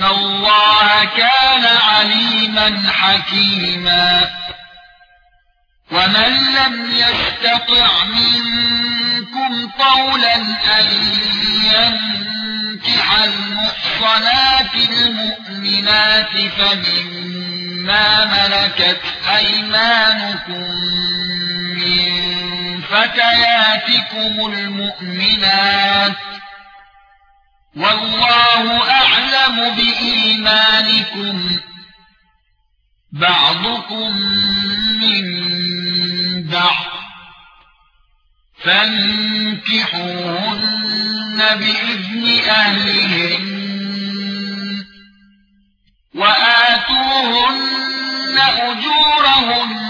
ان الله كان عليما حكيما ومن لم يستطع منكم طولا ان ينكح المحصنات المؤمنات فمما ملكت ايمانكم من فتياتكم المؤمنات والله اعلم بإيمانكم. بعضكم من بعض. فانكحوهن بإذن أهلهن وآتوهن أجورهن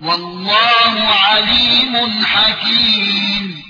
والله عليم حكيم.